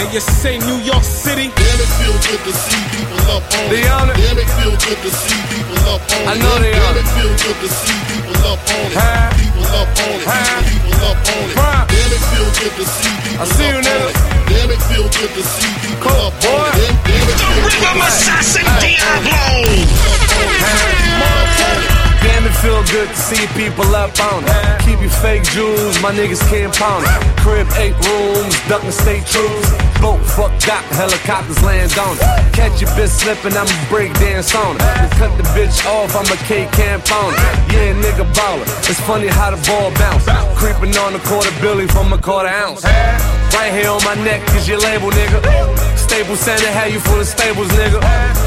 And you say New York City? Damn, it feel good to see people up on They it. on it? Damn, it feel good to see people up on I it. know they Damn, on it it. feel good to see people up on it. Huh? People up on it. Huh? People up on it. Bruh. Damn, it feel good to see people I see you, up nigga. on it. Damn, it feel good to see people up on it. Damn, damn, it feel good Rhythm to see Assassin Diablo. Good to see people up on it. Keep your fake jewels, my niggas can't pound it. Crib eight rooms, ducking state troops. Boat fucked up, helicopters land on it. Catch your bitch slipping, I'ma break dance on it. And cut the bitch off, I'm a cake camp on it. Yeah, nigga baller. It's funny how the ball bounce. Creeping on a quarter billy from a quarter ounce. Right here on my neck is your label, nigga. Staples Center had you full of stables, nigga.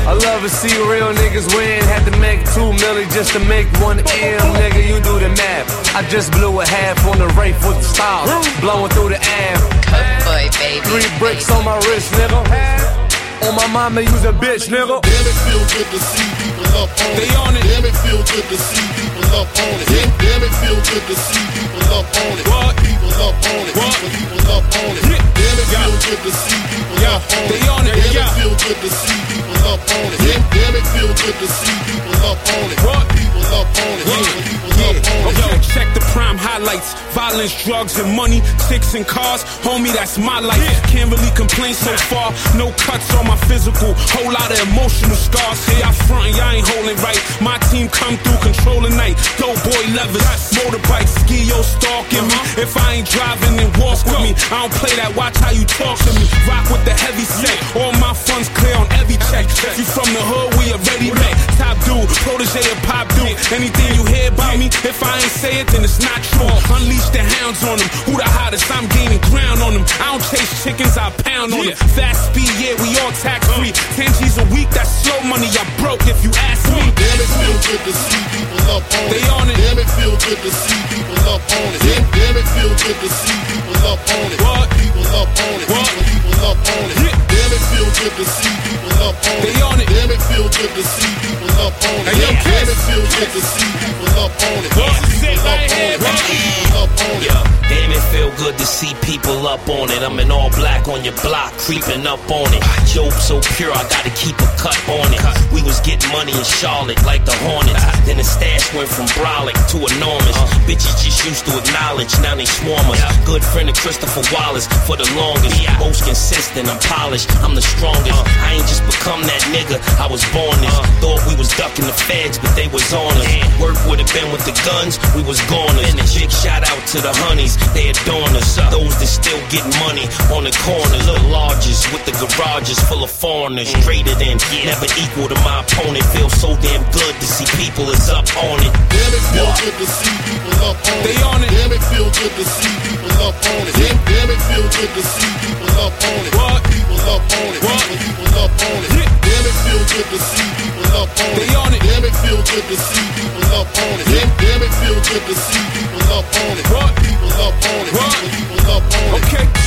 I love to see real niggas win. Had to make two million just to make one M, nigga. You do the math. I just blew a half on the Wraith with the style. blowing through the air. Good boy, baby. Three bricks on my wrist, nigga. On my mama, use a bitch, nigga. Damn, it feel good to see people up on it. They on it. Damn, it feel good to see people up on it. Damn, damn, it feel good to see people up on it. On it. Damn, damn, it feel good to see people up on it. What? People up on it. People, people up on it. Yo, check the prime highlights. Violence, drugs, and money. Chicks and cars. Homie, that's my life. Can't really complain so far. No cuts on my physical. Whole lot of emotional scars. Y'all frontin', y'all ain't holding right. My team come through, controlling night. Dope boy levers. Motorbike, ski, yo, stalking me. Uh-huh. If I ain't driving, then walk with me. I don't play that, watch how you talk to me. Rock with the heavy set. All my funds clear on Anything you hear about me, if I ain't say it, then it's not true. Unleash the hounds on them. Who the hottest? I'm gaining ground on them. I don't chase chickens, I pound on them. Fast speed, yeah, we all tax free. 10 G's a week, that's slow money. I broke if you ask me. Damn, it feel good to see people up on They it. on it. Damn, it feel good to see people up on it. Damn, damn, it feel good to see people up on it. What? People up on it. What? People, people up on it. Yeah. Damn, it feel good to see people up on it. They on it. Damn, it feel good to see people up on it. Hey, yo, Damn, Kiss. it feel good to see people up on it. Good to see people up on it. I'm in all black on your block, creeping up on it. Joke so pure, I gotta keep a cut on it. We was getting money in Charlotte like the Hornets. Then the stash went from brolic to enormous. Bitches just used to acknowledge, now they swarm us. Good friend of Christopher Wallace for the longest. Most consistent, I'm polished, I'm the strongest. I ain't just become that nigga, I was born this. Thought we was ducking the feds, but they was on us. Work have been with the guns, we was goners. Big shout out to the honeys, they adorn us. Those that still get money on the corner. Little largest with the garages full of foreigners. Traded in, never equal to my opponent. Feel so damn good to see people is up on it. Damn, it feel good to see people up on it. They on it. Damn, it feel good to see people up on it. Damn, damn, it feel good to see people up on it. What? People up on it. What? People, people up on it. Yeah. Damn, it feel good to see people up on it. On it. Damn, it feel good to see people up on it. Damn, damn, it feel good to see people up on it. What? People up on it. What? People, people up on it. Okay.